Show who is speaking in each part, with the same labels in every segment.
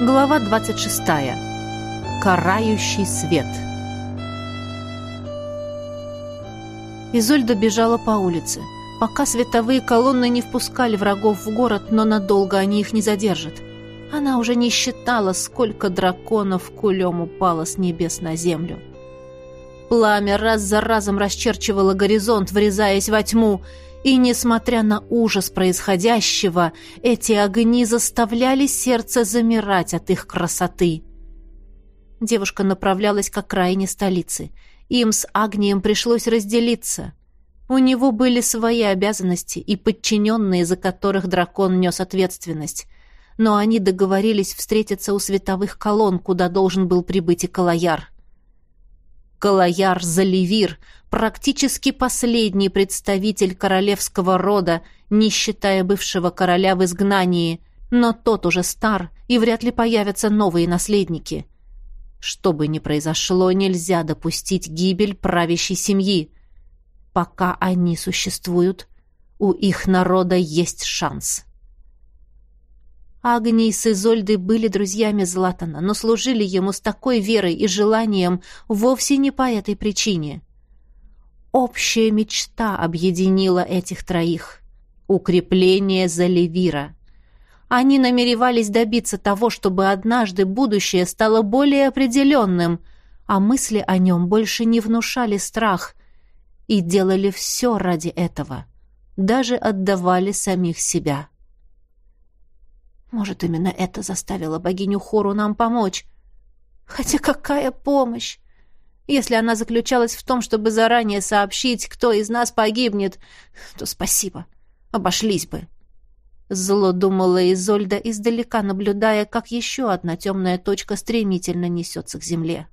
Speaker 1: Глава 26. Карающий свет. Изольда бежала по улице. Пока световые колонны не впускали врагов в город, но надолго они их не задержат. Она уже не считала, сколько драконов кулем упало с небес на землю. Пламя раз за разом расчерчивало горизонт, врезаясь во тьму, и, несмотря на ужас происходящего, эти огни заставляли сердце замирать от их красоты. Девушка направлялась к окраине столицы. Им с Агнием пришлось разделиться. У него были свои обязанности и подчиненные, за которых дракон нес ответственность. Но они договорились встретиться у световых колонн, куда должен был прибыть и Калаяр. Калаяр Заливир, практически последний представитель королевского рода, не считая бывшего короля в изгнании, но тот уже стар, и вряд ли появятся новые наследники. Что бы ни произошло, нельзя допустить гибель правящей семьи. Пока они существуют, у их народа есть шанс. Агний с Изольдой были друзьями Златана, но служили ему с такой верой и желанием вовсе не по этой причине. Общая мечта объединила этих троих. Укрепление Заливира. Они намеревались добиться того, чтобы однажды будущее стало более определенным, а мысли о нем больше не внушали страх, и делали все ради этого. Даже отдавали самих себя. Может, именно это заставило богиню Хору нам помочь. Хотя какая помощь? Если она заключалась в том, чтобы заранее сообщить, кто из нас погибнет, то спасибо. Обошлись бы. Зло думала Изольда, издалека наблюдая, как еще одна темная точка стремительно несется к земле.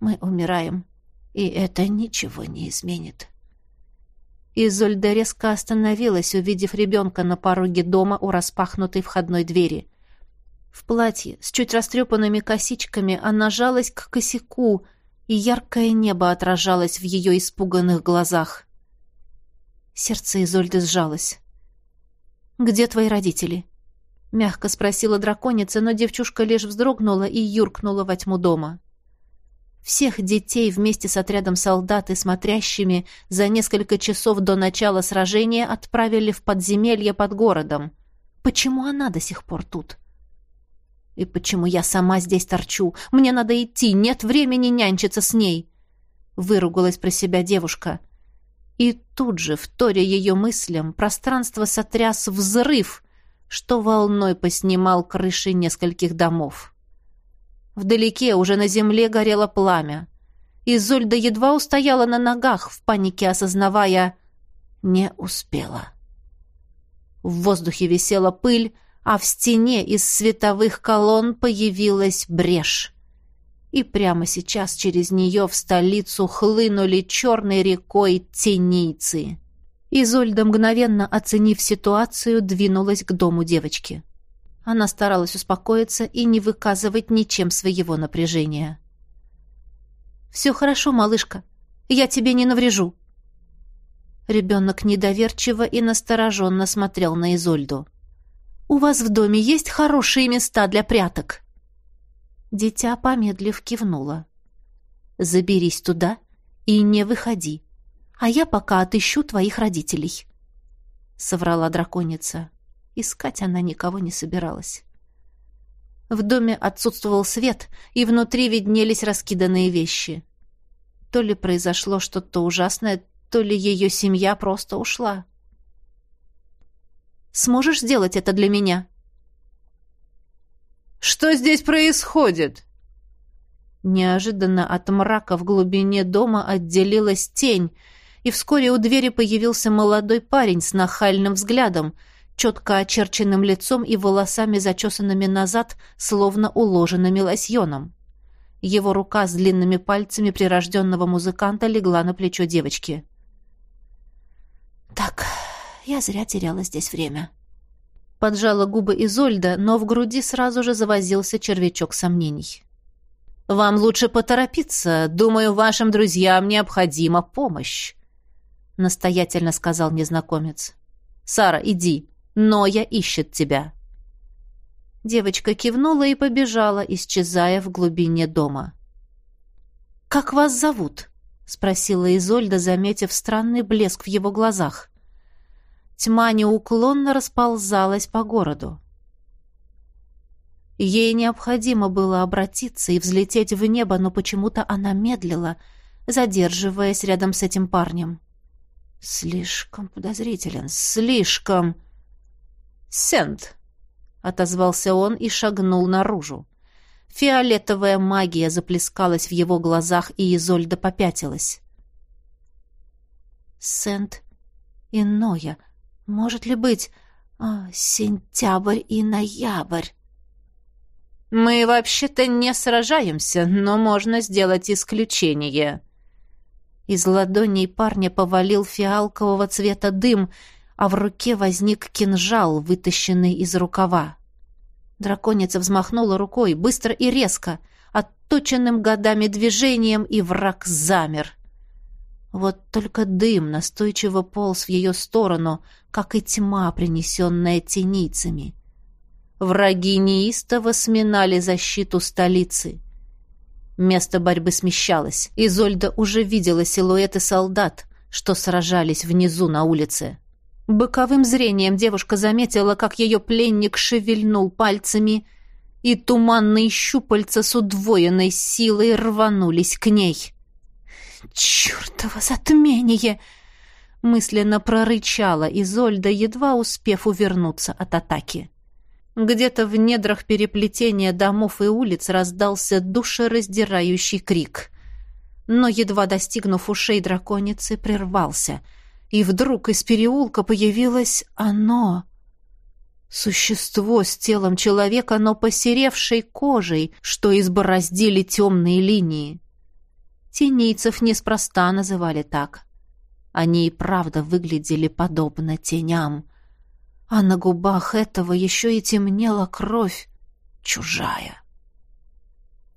Speaker 1: Мы умираем, и это ничего не изменит. Изольда резко остановилась, увидев ребенка на пороге дома у распахнутой входной двери. В платье, с чуть растрепанными косичками, она жалась к косяку, и яркое небо отражалось в ее испуганных глазах. Сердце Изольды сжалось. «Где твои родители?» — мягко спросила драконица, но девчушка лишь вздрогнула и юркнула во тьму дома. Всех детей вместе с отрядом солдат и смотрящими за несколько часов до начала сражения отправили в подземелье под городом. Почему она до сих пор тут? И почему я сама здесь торчу? Мне надо идти, нет времени нянчиться с ней. Выругалась про себя девушка. И тут же, вторя ее мыслям, пространство сотряс взрыв, что волной поснимал крыши нескольких домов. Вдалеке уже на земле горело пламя. Изольда едва устояла на ногах, в панике осознавая «не успела». В воздухе висела пыль, а в стене из световых колонн появилась брешь. И прямо сейчас через нее в столицу хлынули черной рекой тенийцы. Изольда, мгновенно оценив ситуацию, двинулась к дому девочки. Она старалась успокоиться и не выказывать ничем своего напряжения. «Все хорошо, малышка. Я тебе не наврежу». Ребенок недоверчиво и настороженно смотрел на Изольду. «У вас в доме есть хорошие места для пряток?» Дитя, помедлив, кивнула. «Заберись туда и не выходи, а я пока отыщу твоих родителей», — соврала драконица. Искать она никого не собиралась. В доме отсутствовал свет, и внутри виднелись раскиданные вещи. То ли произошло что-то ужасное, то ли ее семья просто ушла. «Сможешь сделать это для меня?»
Speaker 2: «Что здесь происходит?»
Speaker 1: Неожиданно от мрака в глубине дома отделилась тень, и вскоре у двери появился молодой парень с нахальным взглядом — четко очерченным лицом и волосами, зачесанными назад, словно уложенными лосьоном. Его рука с длинными пальцами прирожденного музыканта легла на плечо девочки. «Так, я зря теряла здесь время». Поджала губы Изольда, но в груди сразу же завозился червячок сомнений. «Вам лучше поторопиться. Думаю, вашим друзьям необходима помощь», — настоятельно сказал незнакомец. «Сара, иди. Ноя ищет тебя». Девочка кивнула и побежала, исчезая в глубине дома. «Как вас зовут?» — спросила Изольда, заметив странный блеск в его глазах. Тьма неуклонно расползалась по городу. Ей необходимо было обратиться и взлететь в небо, но почему-то она медлила, задерживаясь рядом с этим парнем. «Слишком подозрителен, слишком...» «Сент», — отозвался он и шагнул наружу. Фиолетовая магия заплескалась в его глазах, и Изольда попятилась. «Сент иное. Может ли быть а, сентябрь и ноябрь?»
Speaker 2: «Мы вообще-то не сражаемся, но можно сделать исключение».
Speaker 1: Из ладоней парня повалил фиалкового цвета дым, а в руке возник кинжал, вытащенный из рукава. Драконица взмахнула рукой, быстро и резко, отточенным годами движением, и враг замер. Вот только дым настойчиво полз в ее сторону, как и тьма, принесенная тенийцами. Враги неистово сминали защиту столицы. Место борьбы смещалось. Изольда уже видела силуэты солдат, что сражались внизу на улице. Боковым зрением девушка заметила, как ее пленник шевельнул пальцами, и туманные щупальца с удвоенной силой рванулись к ней. «Чертово затмение!» мысленно прорычала Изольда, едва успев увернуться от атаки. Где-то в недрах переплетения домов и улиц раздался душераздирающий крик. Но, едва достигнув ушей драконицы, прервался. И вдруг из переулка появилось оно. Существо с телом человека, но посеревшей кожей, что избороздили темные линии. Тенийцев неспроста называли так. Они и правда выглядели подобно теням — а на губах этого еще и темнела кровь чужая.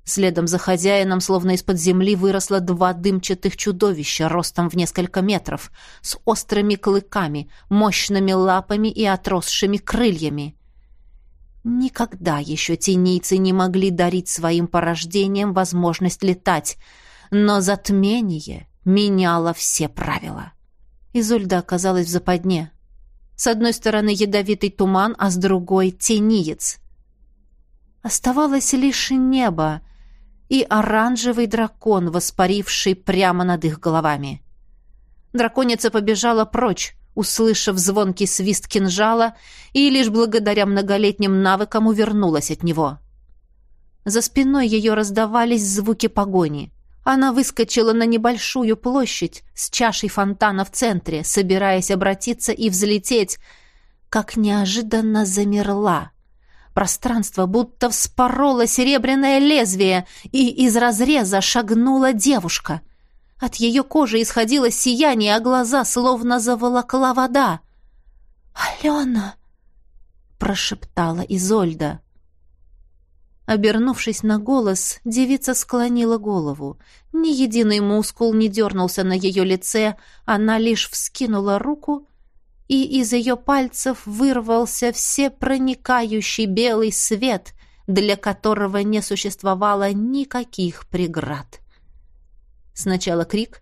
Speaker 1: Следом за хозяином, словно из-под земли, выросло два дымчатых чудовища ростом в несколько метров, с острыми клыками, мощными лапами и отросшими крыльями. Никогда еще тенийцы не могли дарить своим порождениям возможность летать, но затмение меняло все правила. Изольда оказалась в западне. С одной стороны ядовитый туман, а с другой — тениец. Оставалось лишь небо и оранжевый дракон, воспаривший прямо над их головами. Драконица побежала прочь, услышав звонкий свист кинжала, и лишь благодаря многолетним навыкам увернулась от него. За спиной ее раздавались звуки погони. Она выскочила на небольшую площадь с чашей фонтана в центре, собираясь обратиться и взлететь, как неожиданно замерла. Пространство будто вспороло серебряное лезвие, и из разреза шагнула девушка. От ее кожи исходило сияние, а глаза словно заволокла вода. «Алена!» — прошептала Изольда. Обернувшись на голос, девица склонила голову. Ни единый мускул не дернулся на ее лице, она лишь вскинула руку, и из ее пальцев вырвался всепроникающий белый свет, для которого не существовало никаких преград. Сначала крик,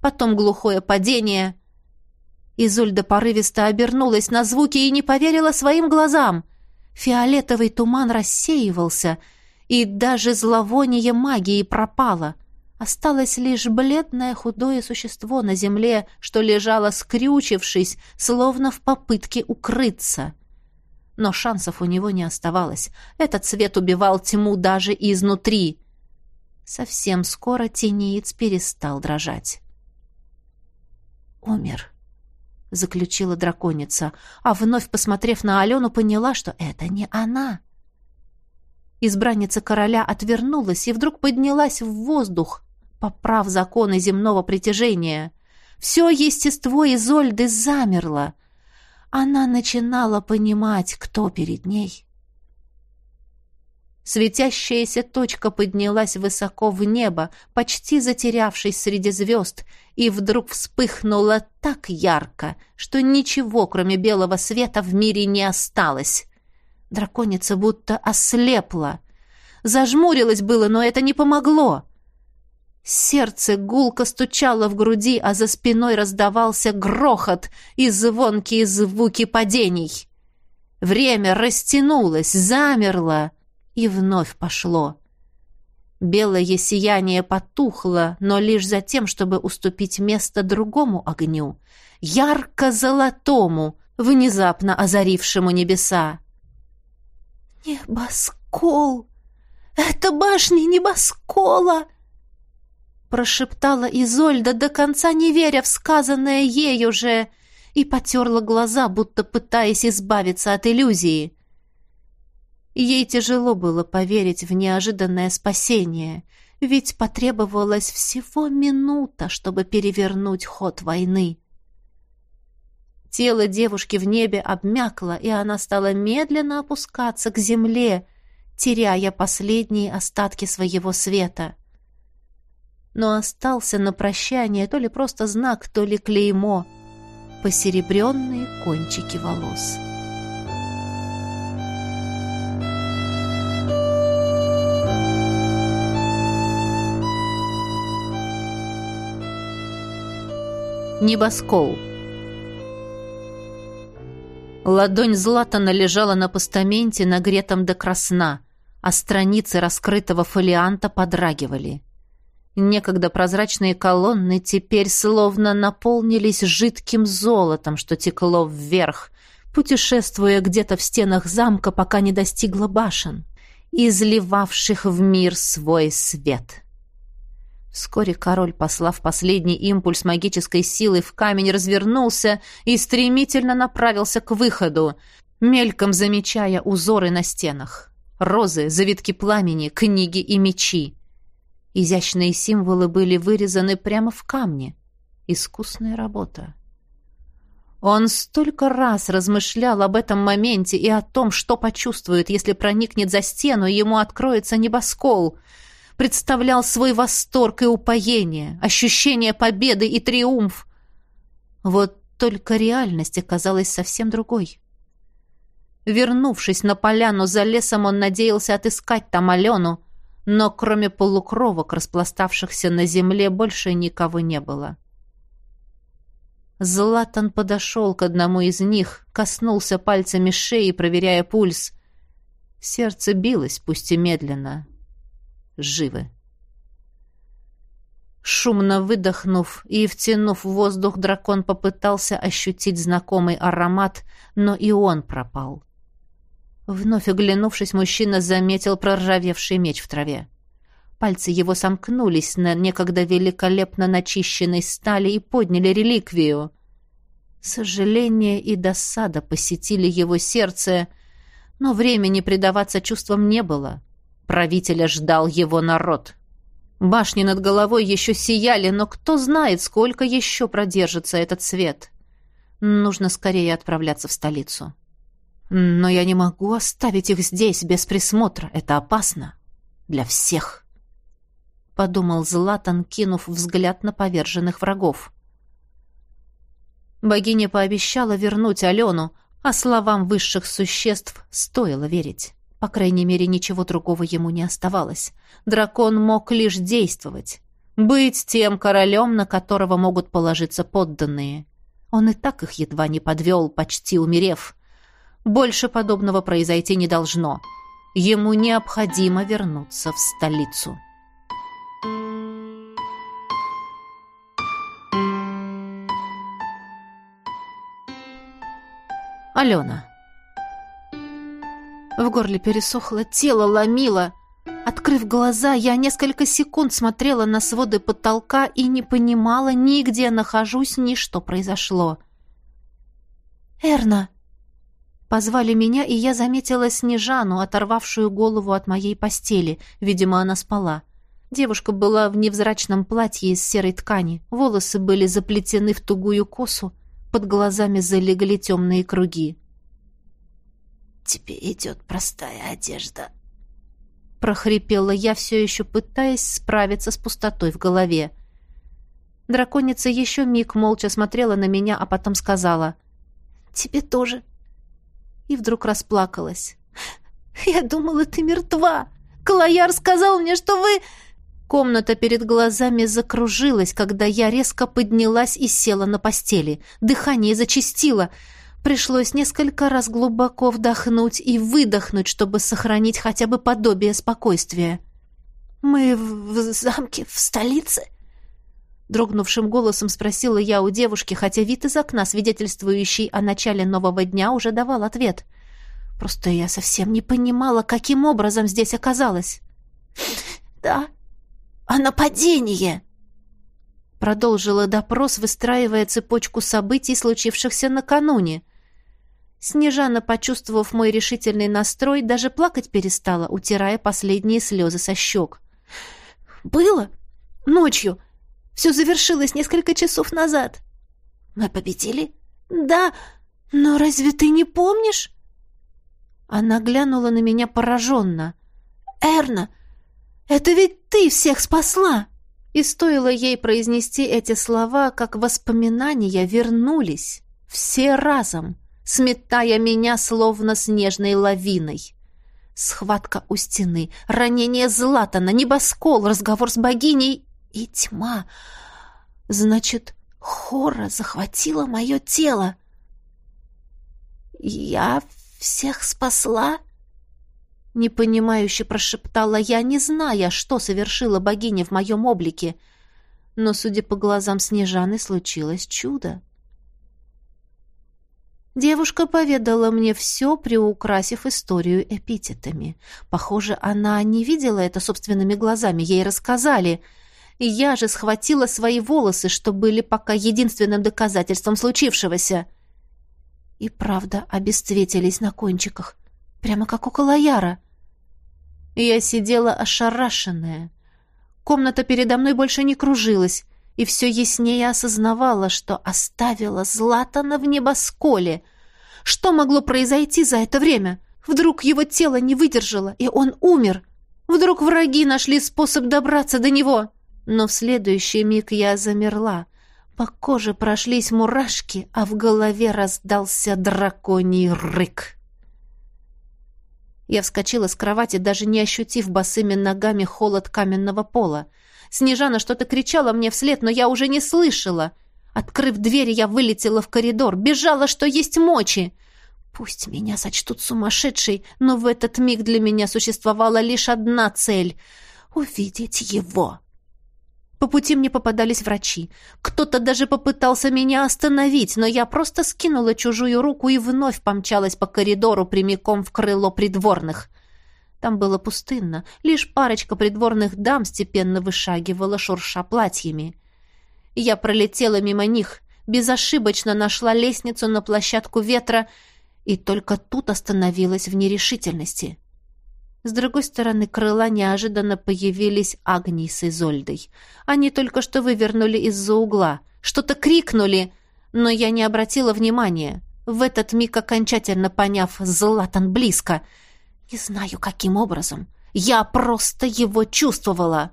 Speaker 1: потом глухое падение. Изольда порывисто обернулась на звуки и не поверила своим глазам — Фиолетовый туман рассеивался, и даже зловоние магии пропало. Осталось лишь бледное худое существо на земле, что лежало скрючившись, словно в попытке укрыться. Но шансов у него не оставалось. Этот свет убивал тьму даже изнутри. Совсем скоро тенеец перестал дрожать. Умер заключила драконица, а вновь посмотрев на Алену, поняла, что это не она. Избранница короля отвернулась и вдруг поднялась в воздух, поправ законы земного притяжения. Все естество Изольды замерло. Она начинала понимать, кто перед ней. Светящаяся точка поднялась высоко в небо, почти затерявшись среди звезд, и вдруг вспыхнула так ярко, что ничего, кроме белого света, в мире не осталось. Драконица будто ослепла. Зажмурилась было, но это не помогло. Сердце гулко стучало в груди, а за спиной раздавался грохот и звонкие звуки падений. Время растянулось, замерло и вновь пошло. Белое сияние потухло, но лишь за тем, чтобы уступить место другому огню, ярко-золотому, внезапно озарившему небеса. «Небоскол! Это башня небоскола!» Прошептала Изольда, до конца не веря в сказанное ей уже, и потерла глаза, будто пытаясь избавиться от иллюзии. Ей тяжело было поверить в неожиданное спасение, ведь потребовалась всего минута, чтобы перевернуть ход войны. Тело девушки в небе обмякло, и она стала медленно опускаться к земле, теряя последние остатки своего света. Но остался на прощание то ли просто знак, то ли клеймо — посеребренные кончики волос. Небоскол Ладонь Златана лежала на постаменте, нагретом до красна, а страницы раскрытого фолианта подрагивали. Некогда прозрачные колонны теперь словно наполнились жидким золотом, что текло вверх, путешествуя где-то в стенах замка, пока не достигло башен, изливавших в мир свой свет. Вскоре король, послав последний импульс магической силы в камень, развернулся и стремительно направился к выходу, мельком замечая узоры на стенах. Розы, завитки пламени, книги и мечи. Изящные символы были вырезаны прямо в камне. Искусная работа. Он столько раз размышлял об этом моменте и о том, что почувствует, если проникнет за стену, и ему откроется небоскол — представлял свой восторг и упоение, ощущение победы и триумф. Вот только реальность оказалась совсем другой. Вернувшись на поляну за лесом, он надеялся отыскать там Алену, но кроме полукровок, распластавшихся на земле, больше никого не было. Златан подошел к одному из них, коснулся пальцами шеи, проверяя пульс. Сердце билось, пусть и медленно живы. Шумно выдохнув и втянув воздух, дракон попытался ощутить знакомый аромат, но и он пропал. Вновь оглянувшись, мужчина заметил проржавевший меч в траве. Пальцы его сомкнулись на некогда великолепно начищенной стали и подняли реликвию. Сожаление и досада посетили его сердце, но времени предаваться чувствам не было. Правителя ждал его народ. Башни над головой еще сияли, но кто знает, сколько еще продержится этот свет. Нужно скорее отправляться в столицу. Но я не могу оставить их здесь без присмотра. Это опасно. Для всех. Подумал Златан, кинув взгляд на поверженных врагов. Богиня пообещала вернуть Алену, а словам высших существ стоило верить. По крайней мере, ничего другого ему не оставалось. Дракон мог лишь действовать. Быть тем королем, на которого могут положиться подданные. Он и так их едва не подвел, почти умерев. Больше подобного произойти не должно. Ему необходимо вернуться в столицу. Алена в горле пересохло, тело ломило. Открыв глаза, я несколько секунд смотрела на своды потолка и не понимала ни где нахожусь, ни что произошло. «Эрна!» Позвали меня, и я заметила Снежану, оторвавшую голову от моей постели. Видимо, она спала. Девушка была в невзрачном платье из серой ткани. Волосы были заплетены в тугую косу. Под глазами залегли темные круги
Speaker 3: тебе идет простая одежда».
Speaker 1: Прохрипела я, все еще пытаясь справиться с пустотой в голове. Драконица еще миг молча смотрела на меня, а потом сказала «Тебе тоже». И вдруг расплакалась. Я думала, ты мертва. Калаяр сказал мне, что вы...» Комната перед глазами закружилась, когда я резко поднялась и села на постели. Дыхание зачастило. Пришлось несколько раз глубоко вдохнуть и выдохнуть, чтобы сохранить хотя бы подобие спокойствия.
Speaker 3: «Мы в замке, в столице?»
Speaker 1: Дрогнувшим голосом спросила я у девушки, хотя вид из окна, свидетельствующий о начале нового дня, уже давал ответ. Просто я совсем не понимала, каким образом здесь оказалась.
Speaker 3: «Да, о нападении!»
Speaker 1: Продолжила допрос, выстраивая цепочку событий, случившихся накануне. Снежана, почувствовав мой решительный настрой, даже плакать перестала, утирая последние слезы со щек.
Speaker 3: «Было? Ночью. Все завершилось несколько часов назад. Мы победили? Да, но разве ты не помнишь?»
Speaker 1: Она глянула на меня пораженно.
Speaker 3: «Эрна, это ведь ты всех спасла!»
Speaker 1: И стоило ей произнести эти слова, как воспоминания вернулись, все разом, сметая меня словно снежной лавиной. Схватка у стены, ранение Златана, небоскол, разговор с богиней и тьма. Значит, Хора захватила мое тело.
Speaker 3: «Я всех спасла?»
Speaker 1: Непонимающе прошептала я, не зная, что совершила богиня в моем облике. Но, судя по глазам Снежаны, случилось чудо. Девушка поведала мне все, приукрасив историю эпитетами. Похоже, она не видела это собственными глазами, ей рассказали. Я же схватила свои волосы, что были пока единственным доказательством случившегося. И правда обесцветились на кончиках, прямо как у Калаяра. Я сидела ошарашенная. Комната передо мной больше не кружилась, и все яснее осознавала, что оставила Златана в небосколе. Что могло произойти за это время? Вдруг его тело не выдержало, и он умер? Вдруг враги нашли способ добраться до него? Но в следующий миг я замерла. По коже прошлись мурашки, а в голове раздался драконий рык. Я вскочила с кровати, даже не ощутив босыми ногами холод каменного пола. Снежана что-то кричала мне вслед, но я уже не слышала. Открыв дверь, я вылетела в коридор, бежала, что есть мочи. Пусть меня сочтут сумасшедшей, но в этот миг для меня существовала лишь одна цель — увидеть его. По пути мне попадались врачи. Кто-то даже попытался меня остановить, но я просто скинула чужую руку и вновь помчалась по коридору прямиком в крыло придворных. Там было пустынно, лишь парочка придворных дам степенно вышагивала, шурша платьями. Я пролетела мимо них, безошибочно нашла лестницу на площадку ветра и только тут остановилась в нерешительности. С другой стороны крыла неожиданно появились Агний с Изольдой. Они только что вывернули из-за угла. Что-то крикнули, но я не обратила внимания. В этот миг окончательно поняв, Златан близко. Не знаю, каким образом. Я просто его чувствовала.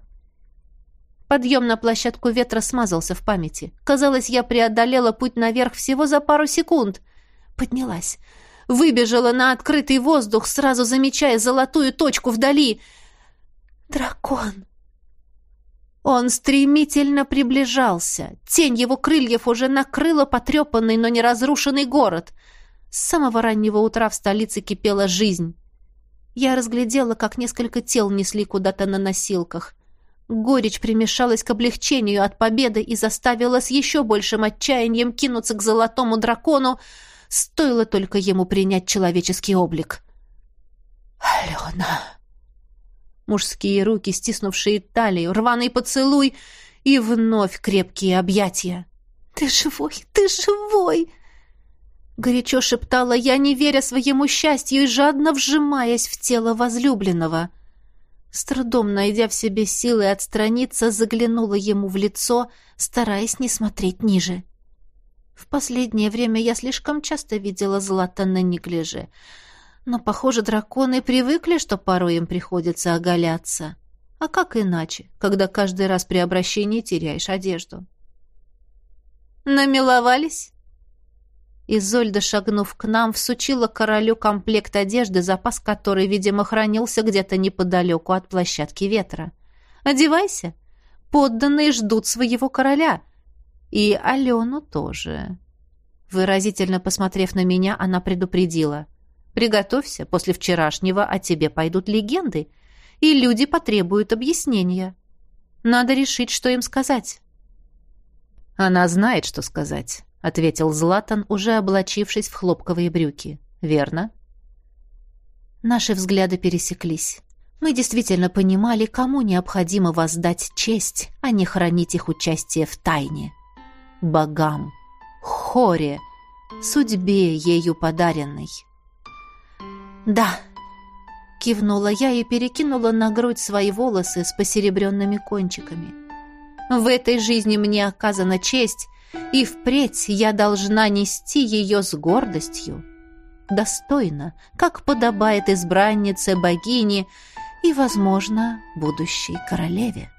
Speaker 1: Подъем на площадку ветра смазался в памяти. Казалось, я преодолела путь наверх всего за пару секунд. Поднялась выбежала на открытый воздух, сразу замечая золотую точку вдали. Дракон! Он стремительно приближался. Тень его крыльев уже накрыла потрепанный, но не разрушенный город. С самого раннего утра в столице кипела жизнь. Я разглядела, как несколько тел несли куда-то на носилках. Горечь примешалась к облегчению от победы и заставила с еще большим отчаянием кинуться к золотому дракону, Стоило только ему принять человеческий облик.
Speaker 3: «Алена!»
Speaker 1: Мужские руки, стиснувшие талию, рваный поцелуй и вновь крепкие объятия. «Ты живой! Ты живой!» Горячо шептала я, не веря своему счастью и жадно вжимаясь в тело возлюбленного. С трудом найдя в себе силы отстраниться, заглянула ему в лицо, стараясь не смотреть ниже. В последнее время я слишком часто видела злато на неглиже. Но, похоже, драконы привыкли, что порой им приходится оголяться. А как иначе, когда каждый раз при обращении теряешь одежду? Намиловались? Изольда, шагнув к нам, всучила королю комплект одежды, запас которой, видимо, хранился где-то неподалеку от площадки ветра. «Одевайся! Подданные ждут своего короля!» «И Алену тоже!» Выразительно посмотрев на меня, она предупредила. «Приготовься, после вчерашнего о тебе пойдут легенды, и люди потребуют объяснения. Надо решить, что им сказать».
Speaker 2: «Она знает, что сказать», — ответил Златан, уже облачившись в хлопковые брюки. «Верно?»
Speaker 1: Наши взгляды пересеклись. Мы действительно понимали, кому необходимо воздать честь, а не хранить их участие в тайне. Богам. Хоре. Судьбе ею подаренной. «Да», — кивнула я и перекинула на грудь свои волосы с посеребренными кончиками. «В этой жизни мне оказана честь, и впредь я должна нести ее с гордостью, достойно, как подобает избраннице богини и, возможно, будущей королеве.